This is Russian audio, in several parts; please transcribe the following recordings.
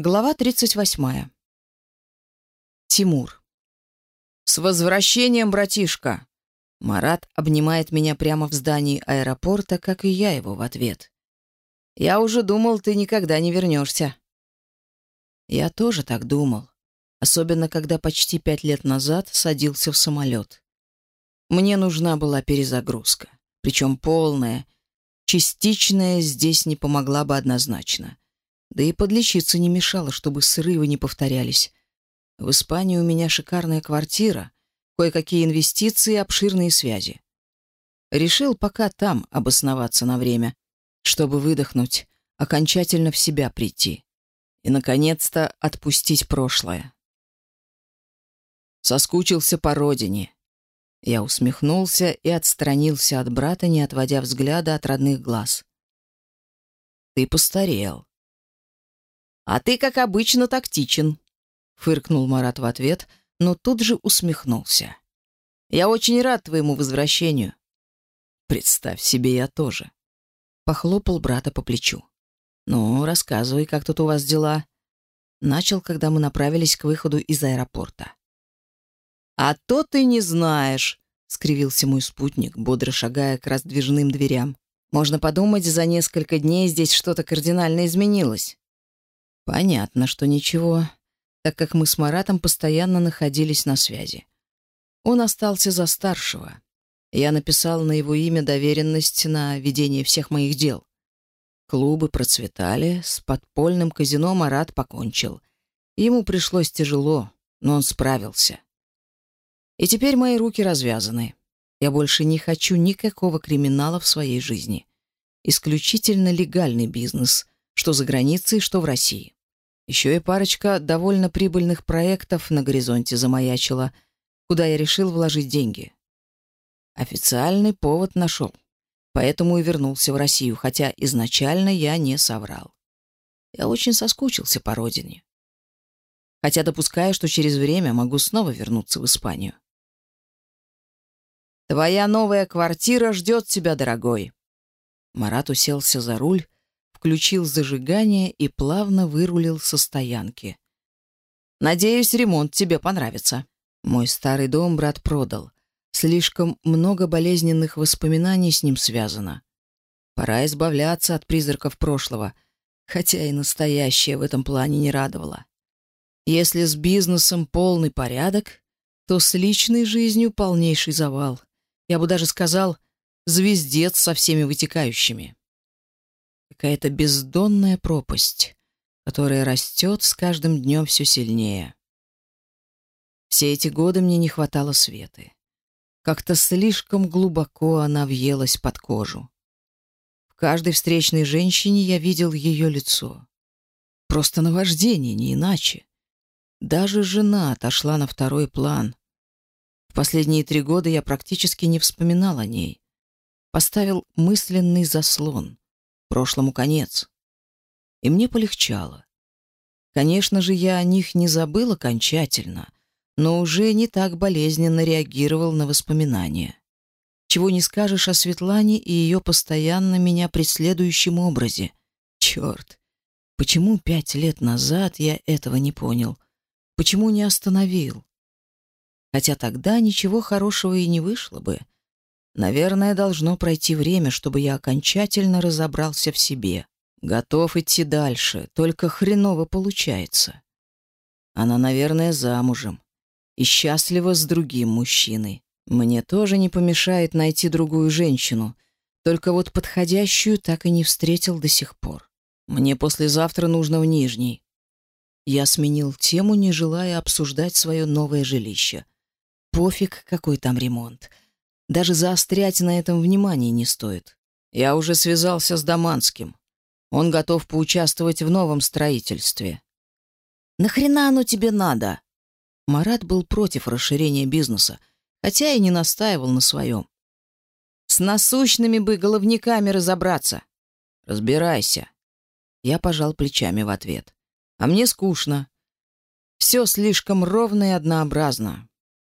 Глава 38. Тимур. «С возвращением, братишка!» Марат обнимает меня прямо в здании аэропорта, как и я его в ответ. «Я уже думал, ты никогда не вернешься». Я тоже так думал, особенно когда почти пять лет назад садился в самолет. Мне нужна была перезагрузка, причем полная, частичная здесь не помогла бы однозначно. Да и подлечиться не мешало, чтобы срывы не повторялись. В Испании у меня шикарная квартира, кое-какие инвестиции и обширные связи. Решил пока там обосноваться на время, чтобы выдохнуть, окончательно в себя прийти и, наконец-то, отпустить прошлое. Соскучился по родине. Я усмехнулся и отстранился от брата, не отводя взгляда от родных глаз. «Ты постарел», «А ты, как обычно, тактичен», — фыркнул Марат в ответ, но тут же усмехнулся. «Я очень рад твоему возвращению». «Представь себе, я тоже», — похлопал брата по плечу. «Ну, рассказывай, как тут у вас дела?» Начал, когда мы направились к выходу из аэропорта. «А то ты не знаешь», — скривился мой спутник, бодро шагая к раздвижным дверям. «Можно подумать, за несколько дней здесь что-то кардинально изменилось». Понятно, что ничего, так как мы с Маратом постоянно находились на связи. Он остался за старшего. Я написал на его имя доверенность на ведение всех моих дел. Клубы процветали, с подпольным казино Марат покончил. Ему пришлось тяжело, но он справился. И теперь мои руки развязаны. Я больше не хочу никакого криминала в своей жизни. Исключительно легальный бизнес, что за границей, что в России. Еще и парочка довольно прибыльных проектов на горизонте замаячила, куда я решил вложить деньги. Официальный повод нашел, поэтому и вернулся в Россию, хотя изначально я не соврал. Я очень соскучился по родине. Хотя допускаю, что через время могу снова вернуться в Испанию. «Твоя новая квартира ждет тебя, дорогой!» Марат уселся за руль, включил зажигание и плавно вырулил со стоянки. «Надеюсь, ремонт тебе понравится». Мой старый дом брат продал. Слишком много болезненных воспоминаний с ним связано. Пора избавляться от призраков прошлого, хотя и настоящее в этом плане не радовало. Если с бизнесом полный порядок, то с личной жизнью полнейший завал. Я бы даже сказал, звездец со всеми вытекающими какая-то бездонная пропасть, которая растет с каждым днем все сильнее. Все эти годы мне не хватало светы. Как-то слишком глубоко она въелась под кожу. В каждой встречной женщине я видел ее лицо. Просто наваждение, не иначе. Даже жена отошла на второй план. В последние три года я практически не вспоминал о ней. Поставил мысленный заслон прошлому конец. И мне полегчало. Конечно же, я о них не забыл окончательно, но уже не так болезненно реагировал на воспоминания. Чего не скажешь о Светлане и ее постоянно меня преследующем образе. Черт! Почему пять лет назад я этого не понял? Почему не остановил? Хотя тогда ничего хорошего и не вышло бы — Наверное, должно пройти время, чтобы я окончательно разобрался в себе. Готов идти дальше, только хреново получается. Она, наверное, замужем и счастлива с другим мужчиной. Мне тоже не помешает найти другую женщину, только вот подходящую так и не встретил до сих пор. Мне послезавтра нужно в Нижний. Я сменил тему, не желая обсуждать свое новое жилище. Пофиг, какой там ремонт. Даже заострять на этом внимание не стоит. Я уже связался с Доманским. Он готов поучаствовать в новом строительстве. «Нахрена оно тебе надо?» Марат был против расширения бизнеса, хотя и не настаивал на своем. «С насущными бы головниками разобраться!» «Разбирайся!» Я пожал плечами в ответ. «А мне скучно. Все слишком ровно и однообразно.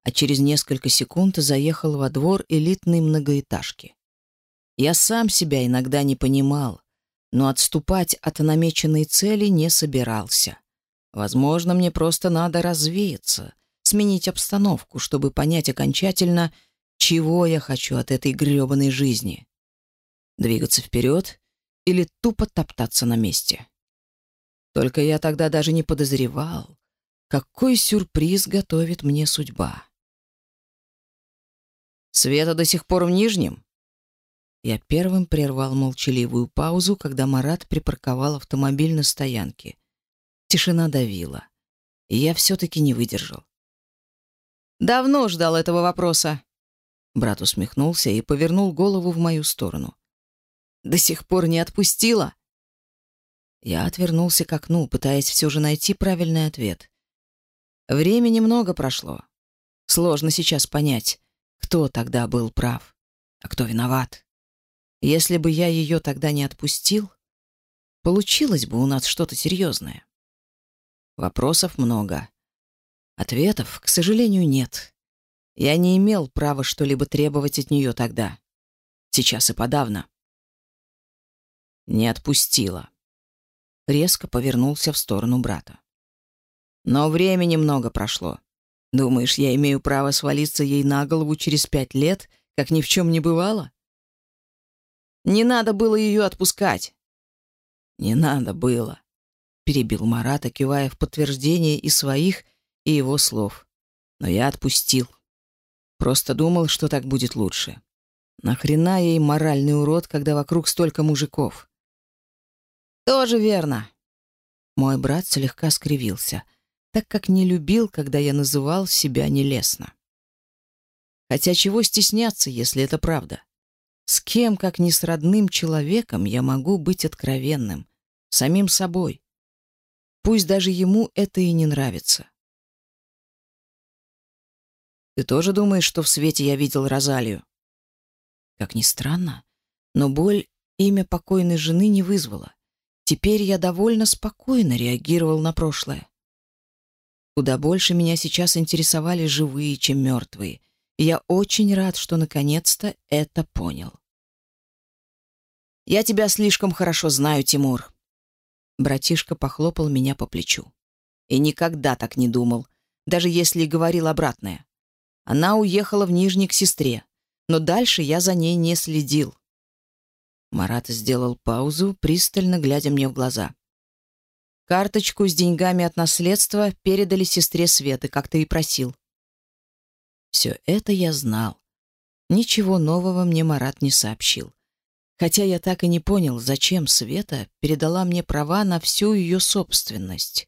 для того ты от непосильной ноши избавился, чтобы назад возвращаться в это болото». «Тогда я тебя не понимаю». Брат повернул налево, а через несколько секунд заехал во двор элитной многоэтажки. Я сам себя иногда не понимал, но отступать от намеченной цели не собирался. Возможно, мне просто надо развеяться, сменить обстановку, чтобы понять окончательно, чего я хочу от этой грёбаной жизни. Двигаться вперед или тупо топтаться на месте. Только я тогда даже не подозревал, какой сюрприз готовит мне судьба. Света до сих пор в Нижнем? Я первым прервал молчаливую паузу, когда Марат припарковал автомобиль на стоянке. Тишина давила, и я все-таки не выдержал. «Давно ждал этого вопроса». Брат усмехнулся и повернул голову в мою сторону. «До сих пор не отпустила?» Я отвернулся к окну, пытаясь все же найти правильный ответ. Времени много прошло. Сложно сейчас понять, кто тогда был прав, а кто виноват. Если бы я ее тогда не отпустил, получилось бы у нас что-то серьезное. Вопросов много. Ответов, к сожалению, нет. Я не имел права что-либо требовать от нее тогда. Сейчас и подавно. Не отпустила. Резко повернулся в сторону брата. Но времени много прошло. Думаешь, я имею право свалиться ей на голову через пять лет, как ни в чем не бывало? Не надо было ее отпускать. Не надо было, перебил Марата, кивая в подтверждение и своих, и его слов. Но я отпустил. Просто думал, что так будет лучше. Нахрена ей моральный урод, когда вокруг столько мужиков? Тоже верно. Мой брат слегка скривился, так как не любил, когда я называл себя нелестно. Хотя чего стесняться, если это правда? С кем, как не с родным человеком, я могу быть откровенным, самим собой. Пусть даже ему это и не нравится. Ты тоже думаешь, что в свете я видел Розалию? Как ни странно, но боль имя покойной жены не вызвала. Теперь я довольно спокойно реагировал на прошлое. куда больше меня сейчас интересовали живые, чем мертвые. Я очень рад, что наконец-то это понял. «Я тебя слишком хорошо знаю, Тимур». Братишка похлопал меня по плечу. И никогда так не думал, даже если и говорил обратное. Она уехала в Нижний к сестре, но дальше я за ней не следил. Марат сделал паузу, пристально глядя мне в глаза. Карточку с деньгами от наследства передали сестре Светы, как ты и просил. Все это я знал. Ничего нового мне Марат не сообщил хотя я так и не понял, зачем Света передала мне права на всю ее собственность.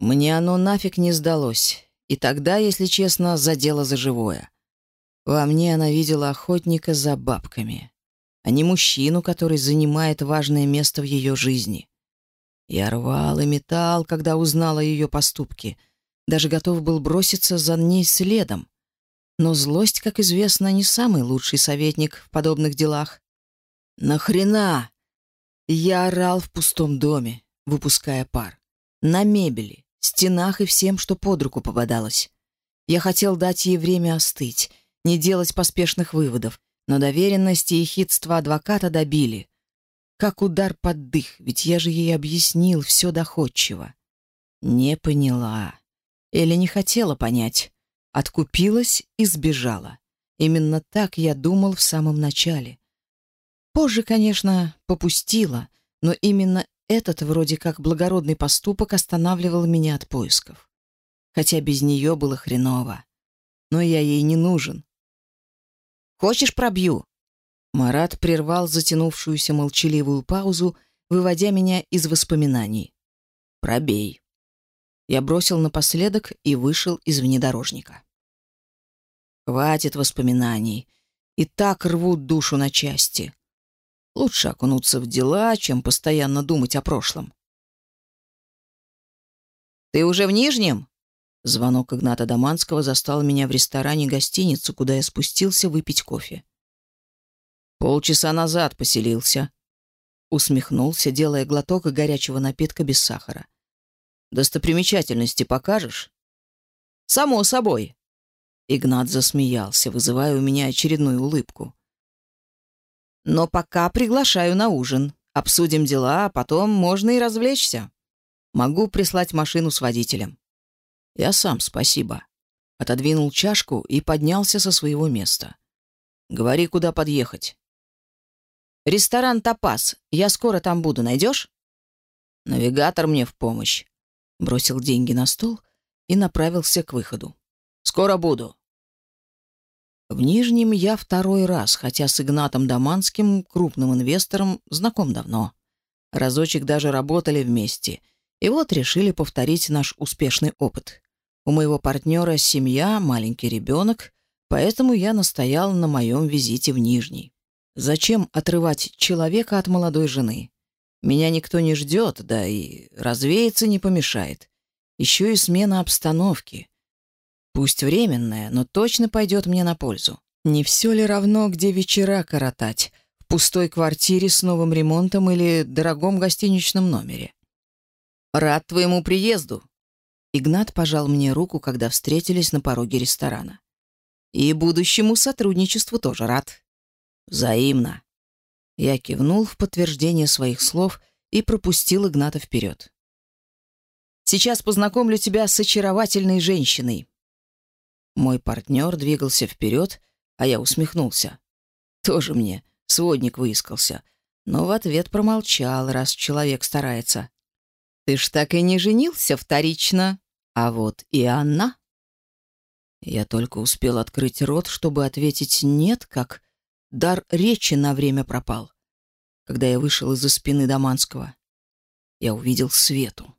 Мне оно нафиг не сдалось, и тогда, если честно, задело за живое. Во мне она видела охотника за бабками, а не мужчину, который занимает важное место в ее жизни. Я рвал и метал, когда узнал о ее поступке, даже готов был броситься за ней следом. Но злость, как известно, не самый лучший советник в подобных делах. «Нахрена?» Я орал в пустом доме, выпуская пар. На мебели, стенах и всем, что под руку попадалось. Я хотел дать ей время остыть, не делать поспешных выводов, но доверенности и хитство адвоката добили. как удар под дых, ведь я же ей объяснил все доходчиво. Не поняла. Или не хотела понять. Откупилась и сбежала. Именно так я думал в самом начале. Позже, конечно, попустила, но именно этот вроде как благородный поступок останавливал меня от поисков. Хотя без нее было хреново. Но я ей не нужен. «Хочешь, пробью?» Марат прервал затянувшуюся молчаливую паузу, выводя меня из воспоминаний. «Пробей». Я бросил напоследок и вышел из внедорожника. Хватит воспоминаний. И так рвут душу на части. Лучше окунуться в дела, чем постоянно думать о прошлом. Ты уже в Нижнем?» Звонок Игната Доманского застал меня в ресторане гостиницы, куда я спустился выпить кофе. Полчаса назад поселился. Усмехнулся, делая глоток горячего напитка без сахара. Достопримечательности покажешь? Само собой. Игнат засмеялся, вызывая у меня очередную улыбку. Но пока приглашаю на ужин. Обсудим дела, а потом можно и развлечься. Могу прислать машину с водителем. Я сам, спасибо. Отодвинул чашку и поднялся со своего места. Говори, куда подъехать. «Ресторан «Топаз». Я скоро там буду. Найдешь?» «Навигатор мне в помощь». Бросил деньги на стол и направился к выходу. «Скоро буду». В Нижнем я второй раз, хотя с Игнатом Доманским, крупным инвестором, знаком давно. Разочек даже работали вместе. И вот решили повторить наш успешный опыт. У моего партнера семья, маленький ребенок, поэтому я настоял на моем визите в Нижний. Зачем отрывать человека от молодой жены? Меня никто не ждет, да и развеяться не помешает. Еще и смена обстановки. Пусть временная, но точно пойдет мне на пользу. Не все ли равно, где вечера коротать? В пустой квартире с новым ремонтом или дорогом гостиничном номере? «Рад твоему приезду!» Игнат пожал мне руку, когда встретились на пороге ресторана. «И будущему сотрудничеству тоже рад». «Взаимно». Я кивнул в подтверждение своих слов и пропустил Игната вперед. «Сейчас познакомлю тебя с очаровательной женщиной». Мой партнер двигался вперед, а я усмехнулся. «Тоже мне сводник выискался» но в ответ промолчал, раз человек старается. «Ты ж так и не женился вторично, а вот и она!» Я только успел открыть рот, чтобы ответить «нет», как дар речи на время пропал, когда я вышел из-за спины Даманского. Я увидел Свету.